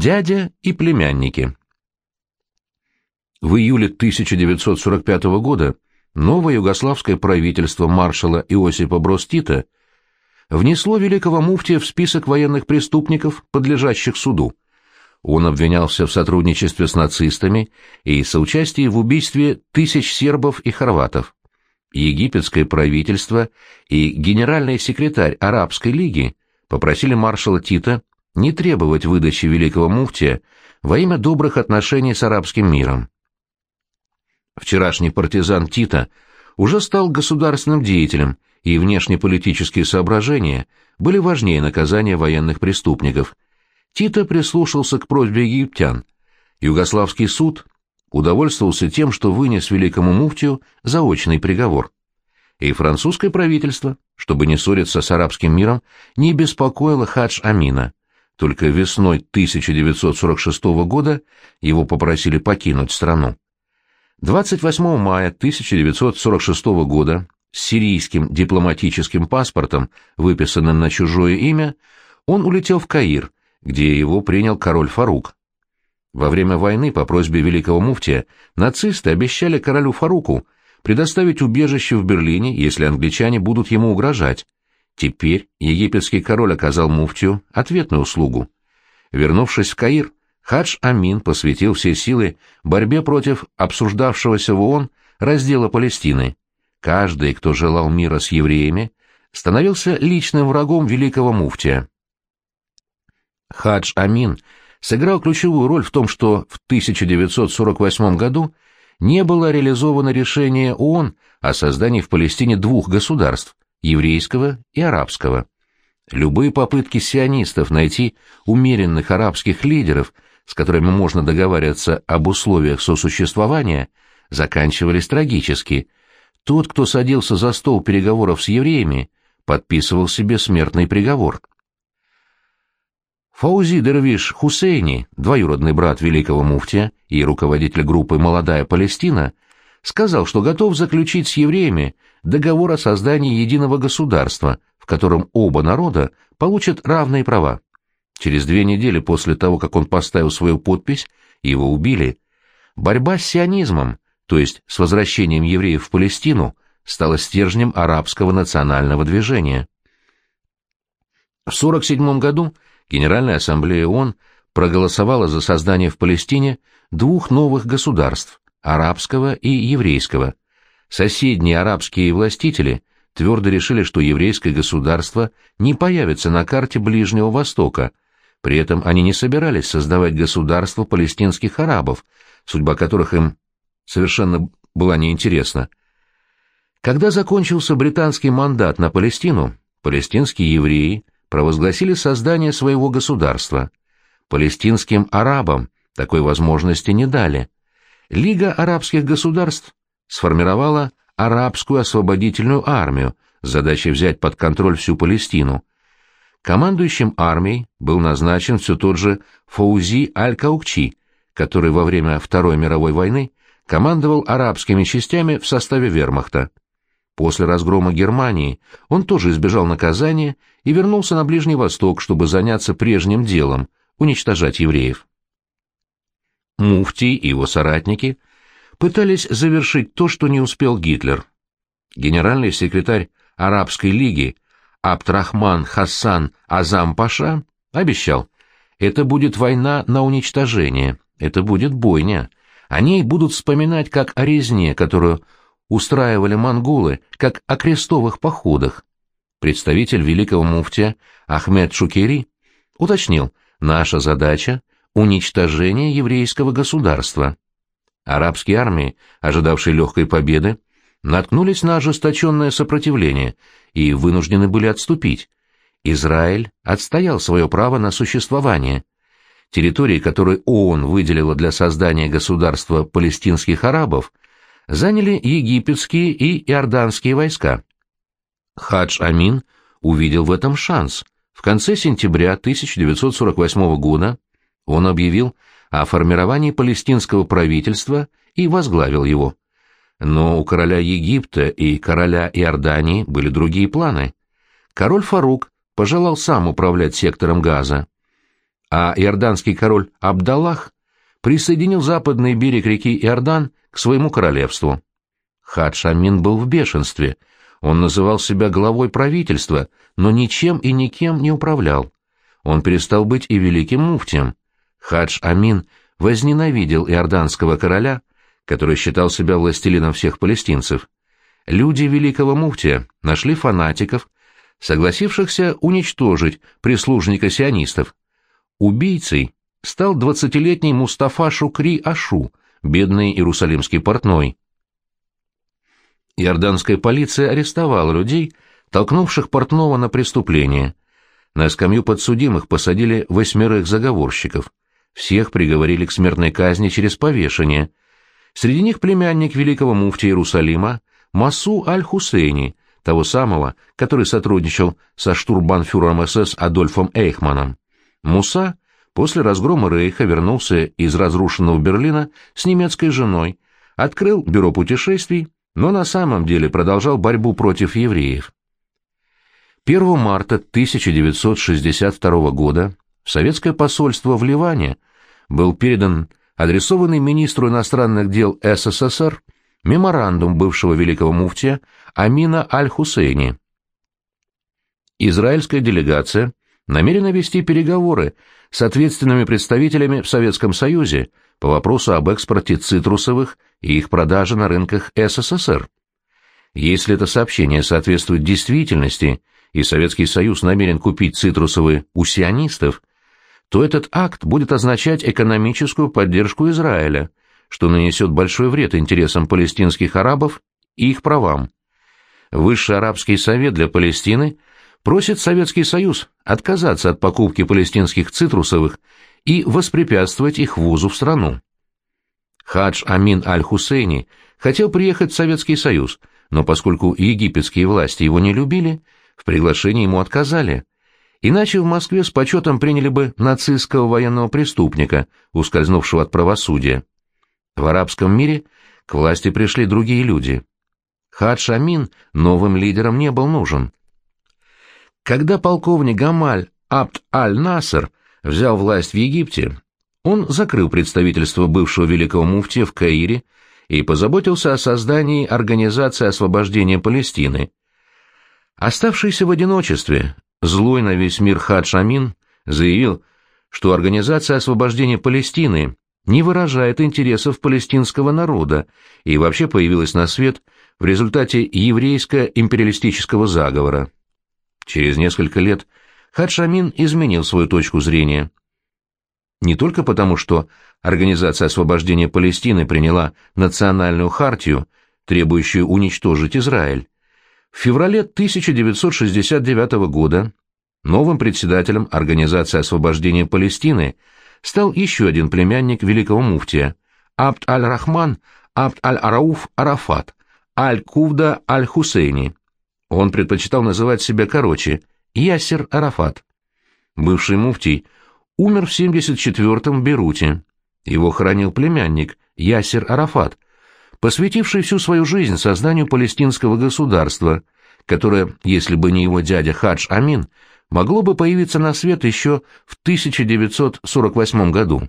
Дядя и племянники. В июле 1945 года новое югославское правительство маршала Иосипа Брос Тита внесло великого муфтия в список военных преступников, подлежащих суду. Он обвинялся в сотрудничестве с нацистами и соучастии в убийстве тысяч сербов и хорватов. Египетское правительство и генеральный секретарь Арабской лиги попросили маршала Тита не требовать выдачи великого муфтия во имя добрых отношений с арабским миром. Вчерашний партизан Тита уже стал государственным деятелем, и внешнеполитические соображения были важнее наказания военных преступников. Тита прислушался к просьбе египтян. Югославский суд удовольствовался тем, что вынес великому муфтию заочный приговор. И французское правительство, чтобы не ссориться с арабским миром, не беспокоило хадж Амина. Только весной 1946 года его попросили покинуть страну. 28 мая 1946 года с сирийским дипломатическим паспортом, выписанным на чужое имя, он улетел в Каир, где его принял король Фарук. Во время войны по просьбе великого муфтия нацисты обещали королю Фаруку предоставить убежище в Берлине, если англичане будут ему угрожать. Теперь египетский король оказал муфтию ответную услугу. Вернувшись в Каир, Хадж Амин посвятил все силы борьбе против обсуждавшегося в ООН раздела Палестины. Каждый, кто желал мира с евреями, становился личным врагом великого муфтия. Хадж Амин сыграл ключевую роль в том, что в 1948 году не было реализовано решение ООН о создании в Палестине двух государств – еврейского и арабского. Любые попытки сионистов найти умеренных арабских лидеров, с которыми можно договариваться об условиях сосуществования, заканчивались трагически. Тот, кто садился за стол переговоров с евреями, подписывал себе смертный приговор. Фаузи Дервиш Хусейни, двоюродный брат великого муфтия и руководитель группы «Молодая Палестина», сказал, что готов заключить с евреями договор о создании единого государства, в котором оба народа получат равные права. Через две недели после того, как он поставил свою подпись, его убили. Борьба с сионизмом, то есть с возвращением евреев в Палестину, стала стержнем арабского национального движения. В 1947 году Генеральная ассамблея ООН проголосовала за создание в Палестине двух новых государств – арабского и еврейского. Соседние арабские властители твердо решили, что еврейское государство не появится на карте Ближнего Востока, при этом они не собирались создавать государство палестинских арабов, судьба которых им совершенно была неинтересна. Когда закончился британский мандат на Палестину, палестинские евреи – провозгласили создание своего государства. Палестинским арабам такой возможности не дали. Лига арабских государств сформировала арабскую освободительную армию с задачей взять под контроль всю Палестину. Командующим армией был назначен все тот же Фаузи Аль-Каукчи, который во время Второй мировой войны командовал арабскими частями в составе вермахта. После разгрома Германии он тоже избежал наказания и вернулся на Ближний Восток, чтобы заняться прежним делом – уничтожать евреев. Муфти и его соратники пытались завершить то, что не успел Гитлер. Генеральный секретарь Арабской лиги Абдрахман Хасан Азам Паша обещал, это будет война на уничтожение, это будет бойня. О ней будут вспоминать как о резне, которую устраивали монголы, как о крестовых походах. Представитель великого муфтия Ахмед Шукери уточнил, наша задача – уничтожение еврейского государства. Арабские армии, ожидавшие легкой победы, наткнулись на ожесточенное сопротивление и вынуждены были отступить. Израиль отстоял свое право на существование. Территории, которые ООН выделила для создания государства палестинских арабов – заняли египетские и иорданские войска. Хадж Амин увидел в этом шанс. В конце сентября 1948 года он объявил о формировании палестинского правительства и возглавил его. Но у короля Египта и короля Иордании были другие планы. Король Фарук пожелал сам управлять сектором Газа. а иорданский король Абдаллах присоединил западный берег реки Иордан к своему королевству. Хадж Амин был в бешенстве. Он называл себя главой правительства, но ничем и никем не управлял. Он перестал быть и великим муфтием. Хадж Амин возненавидел иорданского короля, который считал себя властелином всех палестинцев. Люди великого муфтия нашли фанатиков, согласившихся уничтожить прислужника сионистов. Убийцей стал двадцатилетний Мустафа Шукри Ашу, бедный иерусалимский портной. Иорданская полиция арестовала людей, толкнувших портного на преступление. На скамью подсудимых посадили восьмерых заговорщиков. Всех приговорили к смертной казни через повешение. Среди них племянник великого муфтия Иерусалима Масу Аль-Хусейни, того самого, который сотрудничал со штурбанфюрером СС Адольфом Эйхманом. Муса после разгрома Рейха вернулся из разрушенного Берлина с немецкой женой, открыл бюро путешествий, но на самом деле продолжал борьбу против евреев. 1 марта 1962 года советское посольство в Ливане был передан адресованный министру иностранных дел СССР меморандум бывшего великого муфтия Амина Аль-Хусейни. Израильская делегация намерена вести переговоры с ответственными представителями в Советском Союзе по вопросу об экспорте цитрусовых и их продаже на рынках СССР. Если это сообщение соответствует действительности и Советский Союз намерен купить цитрусовые у сионистов, то этот акт будет означать экономическую поддержку Израиля, что нанесет большой вред интересам палестинских арабов и их правам. Высший арабский совет для Палестины просит Советский Союз отказаться от покупки палестинских цитрусовых и воспрепятствовать их ввозу в страну. Хадж Амин Аль-Хусейни хотел приехать в Советский Союз, но поскольку египетские власти его не любили, в приглашении ему отказали. Иначе в Москве с почетом приняли бы нацистского военного преступника, ускользнувшего от правосудия. В арабском мире к власти пришли другие люди. Хадж Амин новым лидером не был нужен. Когда полковник Гамаль Абд аль-Наср взял власть в Египте, он закрыл представительство бывшего великого муфтия в Каире и позаботился о создании Организации освобождения Палестины. Оставшийся в одиночестве, злой на весь мир Хадж Амин заявил, что Организация освобождения Палестины не выражает интересов палестинского народа и вообще появилась на свет в результате еврейско-империалистического заговора. Через несколько лет Хадшамин изменил свою точку зрения. Не только потому, что Организация освобождения Палестины приняла национальную хартию, требующую уничтожить Израиль. В феврале 1969 года новым председателем Организации освобождения Палестины – стал еще один племянник великого муфтия, Абд аль-Рахман Абд аль-Арауф Арафат, Аль-Кувда аль-Хусейни. Он предпочитал называть себя короче Ясер Арафат. Бывший муфтий умер в 74-м в Беруте. Его хоронил племянник Ясер Арафат, посвятивший всю свою жизнь созданию палестинского государства, которое, если бы не его дядя Хадж Амин, могло бы появиться на свет еще в 1948 году.